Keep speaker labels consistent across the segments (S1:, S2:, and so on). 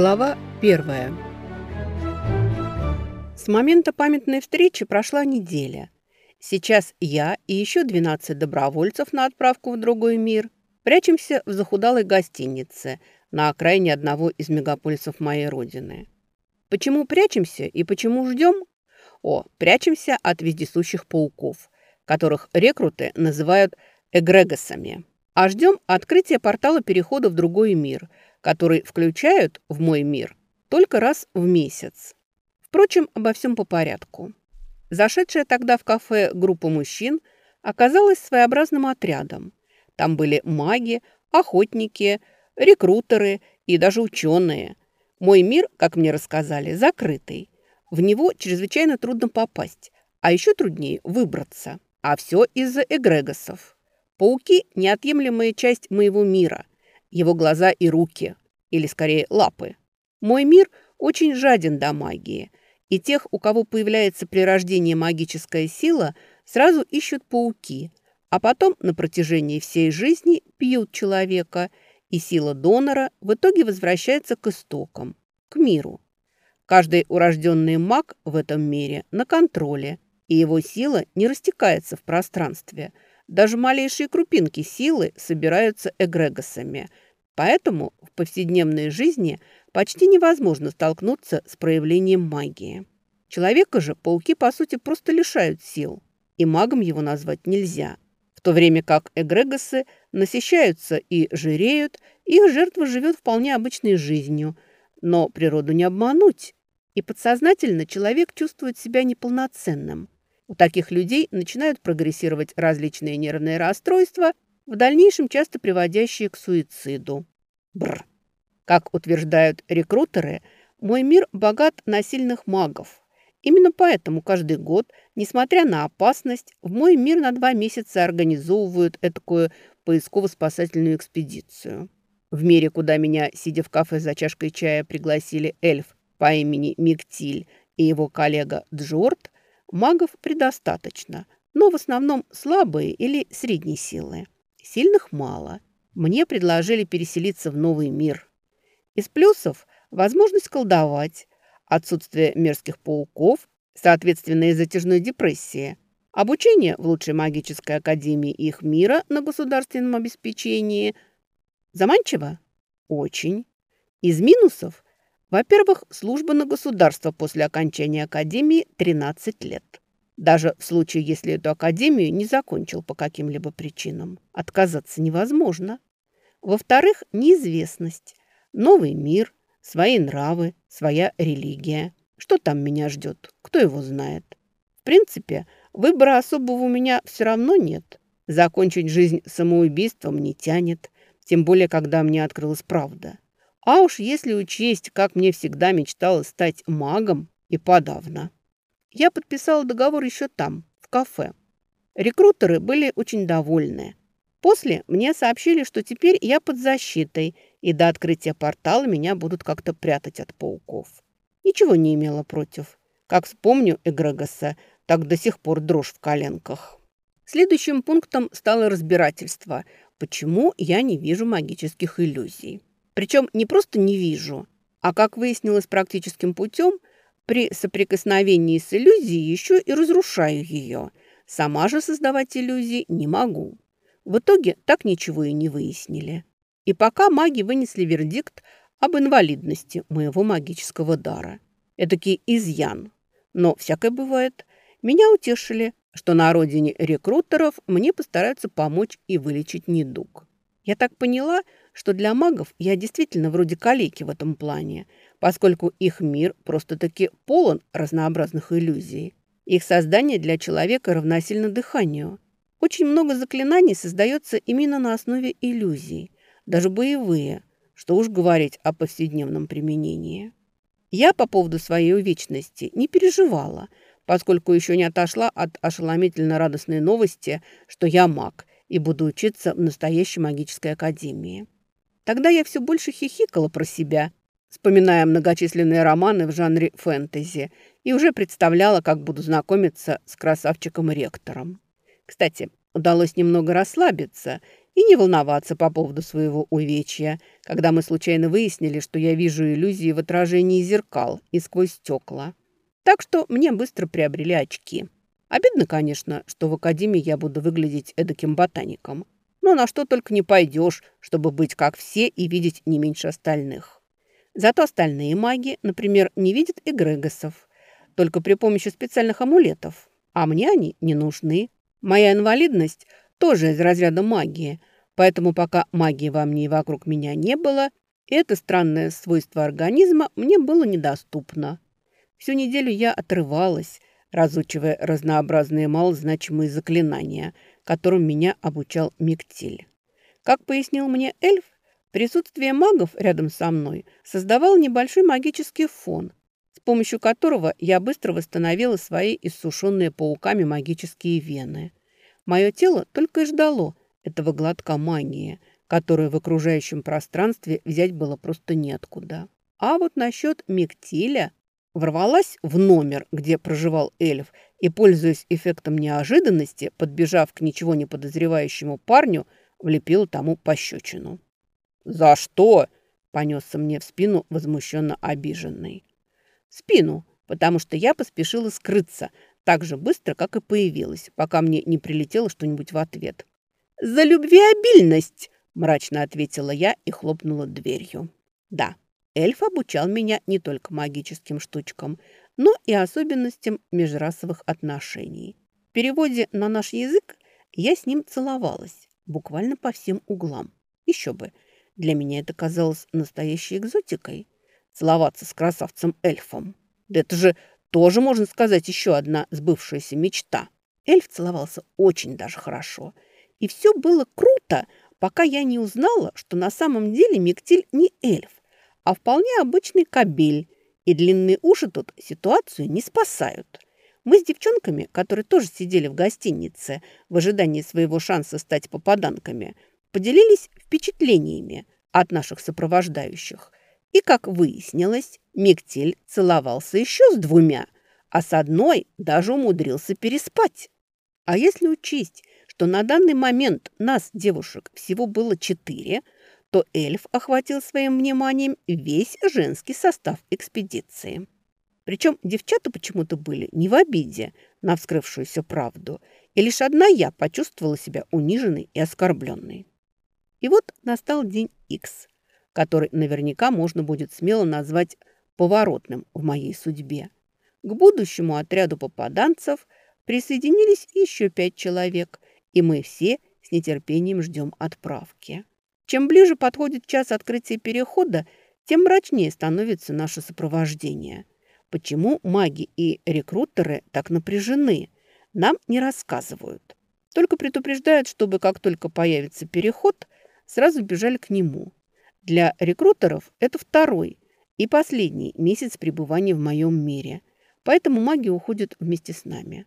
S1: Глава первая. С момента памятной встречи прошла неделя. Сейчас я и еще 12 добровольцев на отправку в другой мир прячемся в захудалой гостинице на окраине одного из мегаполисов моей родины. Почему прячемся и почему ждем? О, прячемся от вездесущих пауков, которых рекруты называют эгрегосами. А ждем открытия портала перехода в другой мир – который включают в мой мир только раз в месяц. Впрочем, обо всем по порядку. Зашедшая тогда в кафе группа мужчин оказалась своеобразным отрядом. Там были маги, охотники, рекрутеры и даже ученые. Мой мир, как мне рассказали, закрытый. В него чрезвычайно трудно попасть, а еще труднее выбраться. А все из-за эгрегосов. Пауки – неотъемлемая часть моего мира – его глаза и руки, или скорее лапы. Мой мир очень жаден до магии, и тех, у кого появляется при рождении магическая сила, сразу ищут пауки, а потом на протяжении всей жизни пьют человека, и сила донора в итоге возвращается к истокам, к миру. Каждый урожденный маг в этом мире на контроле, и его сила не растекается в пространстве – даже малейшие крупинки силы собираются эгрегосами. Поэтому в повседневной жизни почти невозможно столкнуться с проявлением магии. Человека же пауки, по сути, просто лишают сил. И магом его назвать нельзя. В то время как эгрегосы насыщаются и жиреют, их жертва живет вполне обычной жизнью. Но природу не обмануть. И подсознательно человек чувствует себя неполноценным – у таких людей начинают прогрессировать различные нервные расстройства, в дальнейшем часто приводящие к суициду. Бр. Как утверждают рекрутеры, мой мир богат на сильных магов. Именно поэтому каждый год, несмотря на опасность, в мой мир на два месяца организовывают этакую поисково-спасательную экспедицию. В мире, куда меня, сидя в кафе за чашкой чая, пригласили эльф по имени Миктиль и его коллега Джорд – Магов предостаточно, но в основном слабые или средней силы. Сильных мало. Мне предложили переселиться в новый мир. Из плюсов – возможность колдовать, отсутствие мерзких пауков, соответственно, и затяжной депрессии, обучение в лучшей магической академии их мира на государственном обеспечении. Заманчиво? Очень. Из минусов во-первых, служба на государство после окончания академии 13 лет. Даже в случае, если эту академию не закончил по каким-либо причинам, отказаться невозможно. Во-вторых, неизвестность. Новый мир, свои нравы, своя религия. Что там меня ждет? Кто его знает? В принципе, выбора особого у меня все равно нет. Закончить жизнь самоубийством не тянет, тем более, когда мне открылась правда. А уж если учесть, как мне всегда мечталось стать магом, и подавно. Я подписала договор еще там, в кафе. Рекрутеры были очень довольны. После мне сообщили, что теперь я под защитой, и до открытия портала меня будут как-то прятать от пауков. Ничего не имела против. Как вспомню Эгрегоса, так до сих пор дрожь в коленках. Следующим пунктом стало разбирательство, почему я не вижу магических иллюзий. Причем не просто не вижу, а, как выяснилось практическим путем, при соприкосновении с иллюзией еще и разрушаю ее. Сама же создавать иллюзии не могу. В итоге так ничего и не выяснили. И пока маги вынесли вердикт об инвалидности моего магического дара. Эдакий изъян. Но всякое бывает. Меня утешили, что на родине рекрутеров мне постараются помочь и вылечить недуг. Я так поняла, что для магов я действительно вроде калеки в этом плане, поскольку их мир просто-таки полон разнообразных иллюзий. Их создание для человека равносильно дыханию. Очень много заклинаний создается именно на основе иллюзий, даже боевые, что уж говорить о повседневном применении. Я по поводу своей увечности не переживала, поскольку еще не отошла от ошеломительно радостной новости, что я маг и буду учиться в настоящей магической академии. Тогда я все больше хихикала про себя, вспоминая многочисленные романы в жанре фэнтези, и уже представляла, как буду знакомиться с красавчиком-ректором. Кстати, удалось немного расслабиться и не волноваться по поводу своего увечья, когда мы случайно выяснили, что я вижу иллюзии в отражении зеркал и сквозь стекла. Так что мне быстро приобрели очки. Обидно, конечно, что в академии я буду выглядеть эдаким ботаником. Но на что только не пойдешь, чтобы быть как все и видеть не меньше остальных. Зато остальные маги, например, не видят эгрегосов, только при помощи специальных амулетов. А мне они не нужны. Моя инвалидность тоже из разряда магии, поэтому пока магии во мне и вокруг меня не было, это странное свойство организма мне было недоступно. Всю неделю я отрывалась, разучивая разнообразные малозначимые заклинания, которым меня обучал Миктиль. Как пояснил мне эльф, присутствие магов рядом со мной создавал небольшой магический фон, с помощью которого я быстро восстановила свои иссушенные пауками магические вены. Мое тело только и ждало этого глотка магии, которую в окружающем пространстве взять было просто неоткуда. А вот насчет Миктиля ворвалась в номер, где проживал эльф, и, пользуясь эффектом неожиданности, подбежав к ничего не подозревающему парню, влепила тому пощечину. «За что?» – понесся мне в спину возмущенно обиженный. «В спину, потому что я поспешила скрыться так же быстро, как и появилась, пока мне не прилетело что-нибудь в ответ. «За любвеобильность!» – мрачно ответила я и хлопнула дверью. «Да, Эльф обучал меня не только магическим штучкам, но и особенностям межрасовых отношений. В переводе на наш язык я с ним целовалась, буквально по всем углам. Еще бы, для меня это казалось настоящей экзотикой. Целоваться с красавцем-эльфом. Да это же тоже, можно сказать, еще одна сбывшаяся мечта. Эльф целовался очень даже хорошо. И все было круто, пока я не узнала, что на самом деле Мектиль не эльф, а вполне обычный кабель, и длинные уши тут ситуацию не спасают. Мы с девчонками, которые тоже сидели в гостинице в ожидании своего шанса стать попаданками, поделились впечатлениями от наших сопровождающих. И, как выяснилось, Мектель целовался еще с двумя, а с одной даже умудрился переспать. А если учесть, что на данный момент нас, девушек, всего было четыре – то эльф охватил своим вниманием весь женский состав экспедиции. Причем девчата почему-то были не в обиде на вскрывшуюся правду, и лишь одна я почувствовала себя униженной и оскорбленной. И вот настал день X, который наверняка можно будет смело назвать поворотным в моей судьбе. К будущему отряду попаданцев присоединились еще пять человек, и мы все с нетерпением ждем отправки. Чем ближе подходит час открытия перехода, тем мрачнее становится наше сопровождение. Почему маги и рекрутеры так напряжены, нам не рассказывают. Только предупреждают, чтобы как только появится переход, сразу бежали к нему. Для рекрутеров это второй и последний месяц пребывания в моем мире, поэтому маги уходят вместе с нами.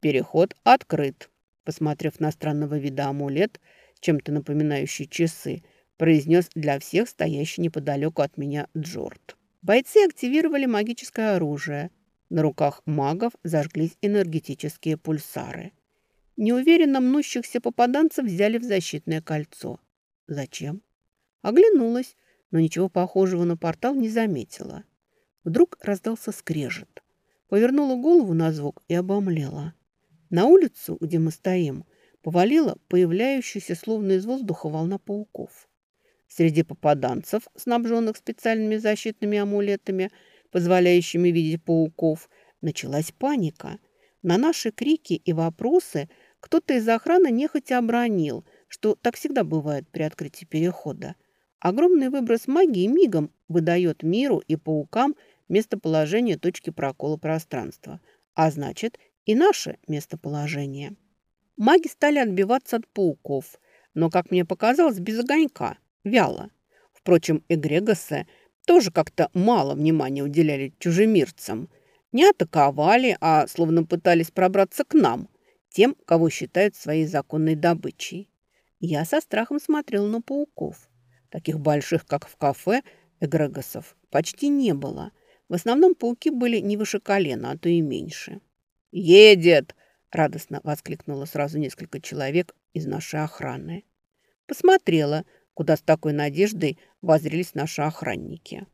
S1: Переход открыт. Посмотрев на странного вида амулет, чем-то напоминающий часы, произнес для всех стоящий неподалеку от меня Джорд. Бойцы активировали магическое оружие. На руках магов зажглись энергетические пульсары. Неуверенно мнущихся попаданцев взяли в защитное кольцо. Зачем? Оглянулась, но ничего похожего на портал не заметила. Вдруг раздался скрежет. Повернула голову на звук и обомлела. На улицу, где мы стоим, повалила появляющаяся словно из воздуха волна пауков. Среди попаданцев, снабженных специальными защитными амулетами, позволяющими видеть пауков, началась паника. На наши крики и вопросы кто-то из охраны нехотя обронил, что так всегда бывает при открытии перехода. Огромный выброс магии мигом выдает миру и паукам местоположение точки прокола пространства, а значит и наше местоположение. Маги стали отбиваться от пауков, но, как мне показалось, без огонька, вяло. Впрочем, эгрегосы тоже как-то мало внимания уделяли чужемирцам. Не атаковали, а словно пытались пробраться к нам, тем, кого считают своей законной добычей. Я со страхом смотрел на пауков. Таких больших, как в кафе, эгрегосов почти не было. В основном пауки были не выше колена, а то и меньше. «Едет!» Радостно воскликнуло сразу несколько человек из нашей охраны. Посмотрела, куда с такой надеждой воззрелись наши охранники.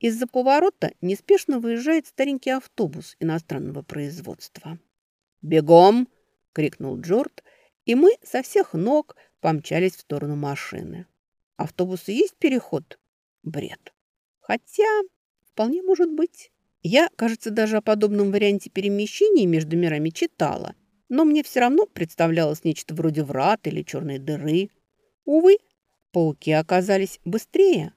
S1: Из-за поворота неспешно выезжает старенький автобус иностранного производства. «Бегом!» — крикнул Джорд, и мы со всех ног помчались в сторону машины. Автобусы есть переход? Бред. Хотя, вполне может быть. Я, кажется, даже о подобном варианте перемещения между мирами читала, но мне все равно представлялось нечто вроде врат или черной дыры. Увы, пауки оказались быстрее.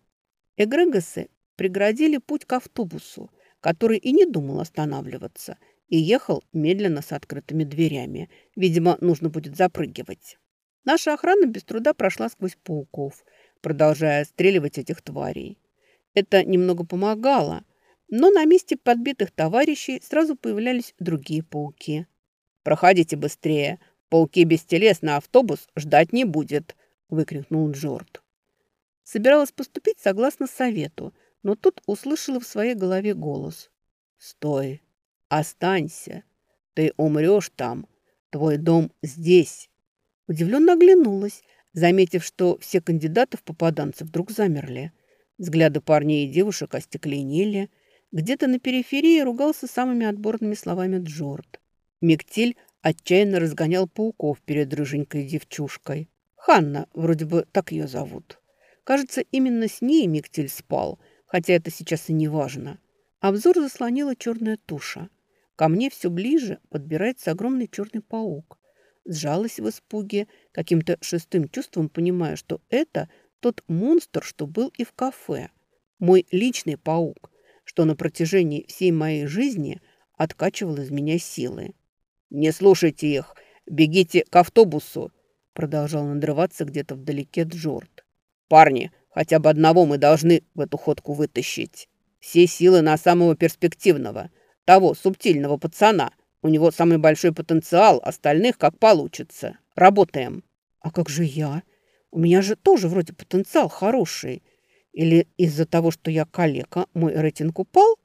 S1: Эгрегосы преградили путь к автобусу, который и не думал останавливаться, и ехал медленно с открытыми дверями. Видимо, нужно будет запрыгивать. Наша охрана без труда прошла сквозь пауков, продолжая стреливать этих тварей. Это немного помогало, но на месте подбитых товарищей сразу появлялись другие пауки. «Проходите быстрее! Пауки бестелесный автобус ждать не будет!» – выкрикнул Джорд. Собиралась поступить согласно совету, но тут услышала в своей голове голос. «Стой! Останься! Ты умрешь там! Твой дом здесь!» Удивленно оглянулась, заметив, что все кандидаты в попаданцы вдруг замерли. Взгляды парней и девушек остекленели. Где-то на периферии ругался самыми отборными словами Джорд. Мектиль отчаянно разгонял пауков перед рыженькой девчушкой. Ханна, вроде бы так ее зовут. Кажется, именно с ней Мектиль спал, хотя это сейчас и не важно. Обзор заслонила черная туша. Ко мне все ближе подбирается огромный черный паук. Сжалась в испуге, каким-то шестым чувством понимая, что это тот монстр, что был и в кафе. Мой личный паук, что на протяжении всей моей жизни откачивал из меня силы. «Не слушайте их! Бегите к автобусу!» Продолжал надрываться где-то вдалеке Джорд. «Парни, хотя бы одного мы должны в эту ходку вытащить. Все силы на самого перспективного, того субтильного пацана – у него самый большой потенциал, остальных как получится. Работаем. А как же я? У меня же тоже вроде потенциал хороший. Или из-за того, что я калека, мой рейтинг упал?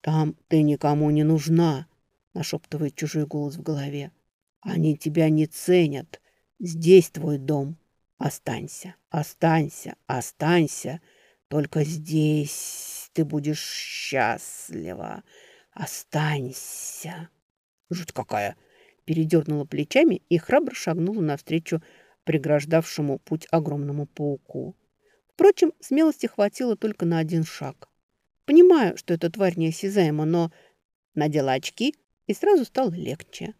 S1: Там ты никому не нужна, нашептывает чужой голос в голове. Они тебя не ценят. Здесь твой дом. Останься, останься, останься. Только здесь ты будешь счастлива. Останься. Жуть какая! Передернула плечами и храбро шагнула навстречу преграждавшему путь огромному пауку. Впрочем, смелости хватило только на один шаг. Понимаю, что эта тварь неосязаема, но надела очки и сразу стало легче.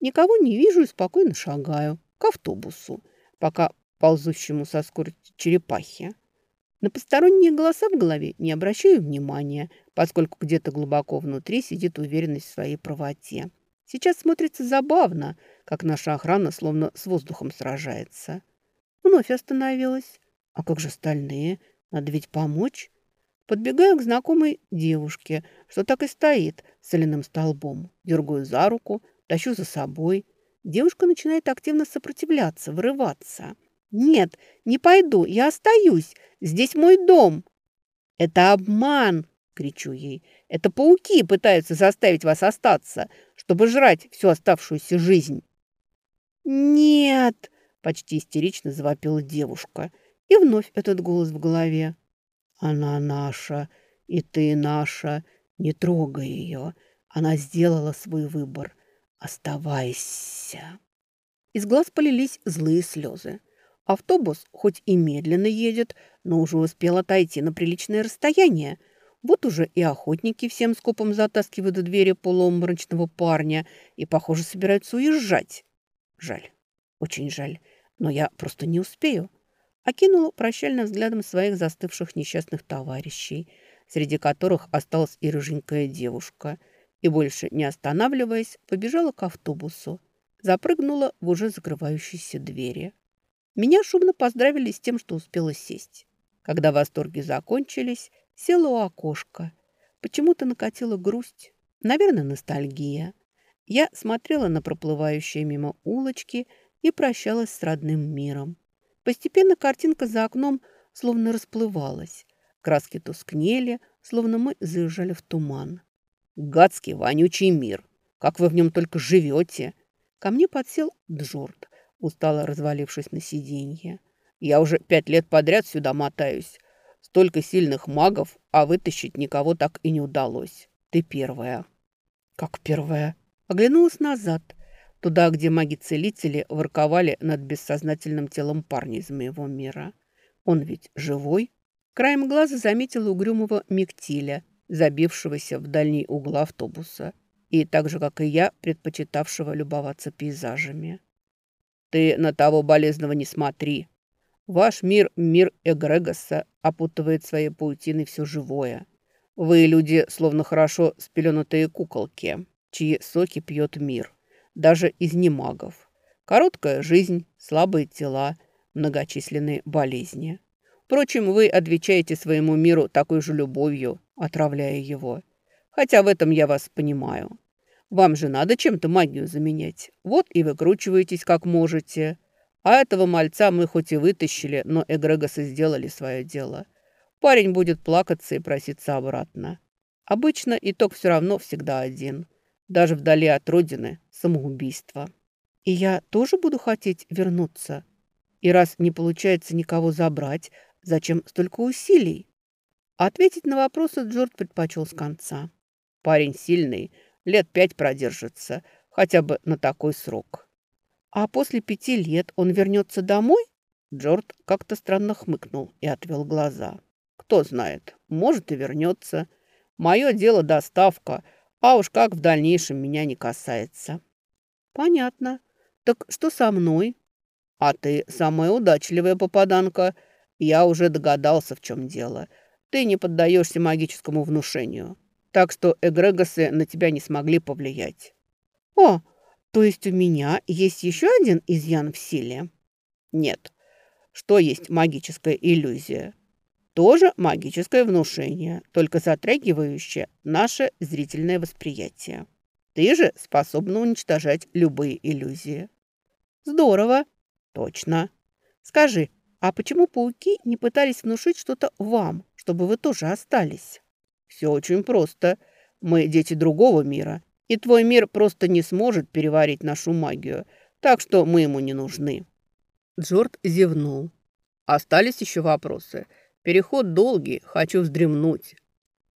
S1: Никого не вижу и спокойно шагаю к автобусу, пока ползущему со скоростью черепахи. На посторонние голоса в голове не обращаю внимания, поскольку где-то глубоко внутри сидит уверенность в своей правоте. Сейчас смотрится забавно, как наша охрана словно с воздухом сражается. Вновь остановилась. А как же остальные? Надо ведь помочь. Подбегаю к знакомой девушке, что так и стоит соляным столбом. Дергаю за руку, тащу за собой. Девушка начинает активно сопротивляться, вырываться. «Нет, не пойду, я остаюсь. Здесь мой дом». «Это обман!» – кричу ей. «Это пауки пытаются заставить вас остаться, чтобы жрать всю оставшуюся жизнь». «Нет!» – почти истерично завопила девушка. И вновь этот голос в голове. «Она наша, и ты наша. Не трогай ее. Она сделала свой выбор. Оставайся». Из глаз полились злые слезы. Автобус хоть и медленно едет, но уже успел отойти на приличное расстояние. Вот уже и охотники всем скопом затаскивают в двери полуомрачного парня и, похоже, собираются уезжать. Жаль, очень жаль, но я просто не успею. Окинула прощальным взглядом своих застывших несчастных товарищей, среди которых осталась и рыженькая девушка, и больше не останавливаясь, побежала к автобусу, запрыгнула в уже закрывающиеся двери. Меня шумно поздравили с тем, что успела сесть. Когда восторги закончились, села у окошка. Почему-то накатила грусть, наверное, ностальгия. Я смотрела на проплывающие мимо улочки и прощалась с родным миром. Постепенно картинка за окном словно расплывалась. Краски тускнели, словно мы заезжали в туман. «Гадский, вонючий мир! Как вы в нем только живете!» Ко мне подсел Джорд, устало развалившись на сиденье. «Я уже пять лет подряд сюда мотаюсь. Столько сильных магов, а вытащить никого так и не удалось. Ты первая». «Как первая?» Оглянулась назад, туда, где маги-целители ворковали над бессознательным телом парня из моего мира. Он ведь живой? Краем глаза заметила угрюмого Мектиля, забившегося в дальний угол автобуса, и так же, как и я, предпочитавшего любоваться пейзажами. «Ты на того болезного не смотри. Ваш мир, мир Эгрегоса, опутывает своей паутиной все живое. Вы, люди, словно хорошо спеленутые куколки, чьи соки пьет мир, даже из немагов. Короткая жизнь, слабые тела, многочисленные болезни». Впрочем, вы отвечаете своему миру такой же любовью, отравляя его. Хотя в этом я вас понимаю. Вам же надо чем-то магию заменять. Вот и выкручиваетесь как можете. А этого мальца мы хоть и вытащили, но эгрегосы сделали свое дело. Парень будет плакаться и проситься обратно. Обычно итог все равно всегда один. Даже вдали от родины – самоубийство. И я тоже буду хотеть вернуться. И раз не получается никого забрать, Зачем столько усилий? Ответить на вопросы Джорд предпочел с конца. Парень сильный, лет пять продержится, хотя бы на такой срок. А после пяти лет он вернется домой? Джорд как-то странно хмыкнул и отвел глаза. Кто знает, может и вернется. Мое дело доставка, а уж как в дальнейшем меня не касается. Понятно. Так что со мной? А ты самая удачливая попаданка – я уже догадался, в чем дело. Ты не поддаешься магическому внушению. Так что эгрегосы на тебя не смогли повлиять. О, то есть у меня есть еще один изъян в силе? Нет. Что есть магическая иллюзия? Тоже магическое внушение, только затрагивающее наше зрительное восприятие. Ты же способна уничтожать любые иллюзии. Здорово. Точно. Скажи, а почему пауки не пытались внушить что-то вам, чтобы вы тоже остались? Все очень просто. Мы дети другого мира, и твой мир просто не сможет переварить нашу магию, так что мы ему не нужны. Джорд зевнул. Остались еще вопросы. Переход долгий, хочу вздремнуть.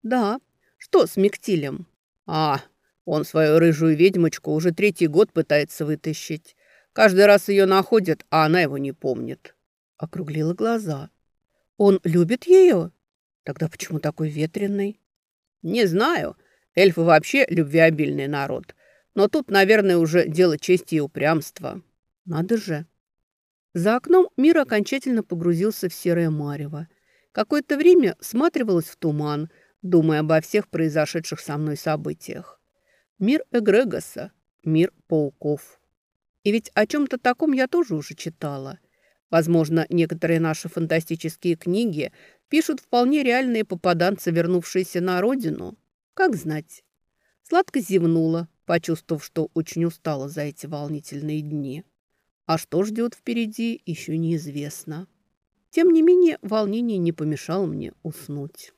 S1: Да. Что с Мектилем? А, он свою рыжую ведьмочку уже третий год пытается вытащить. Каждый раз ее находят, а она его не помнит округлила глаза. «Он любит ее? Тогда почему такой ветреный?» «Не знаю. Эльфы вообще любвеобильный народ. Но тут, наверное, уже дело чести и упрямства. Надо же». За окном мир окончательно погрузился в серое марево. Какое-то время всматривалась в туман, думая обо всех произошедших со мной событиях. Мир Эгрегоса, мир пауков. И ведь о чем-то таком я тоже уже читала – Возможно, некоторые наши фантастические книги пишут вполне реальные попаданцы, вернувшиеся на родину. Как знать. Сладко зевнула, почувствовав, что очень устала за эти волнительные дни. А что ждет впереди, еще неизвестно. Тем не менее, волнение не помешало мне уснуть.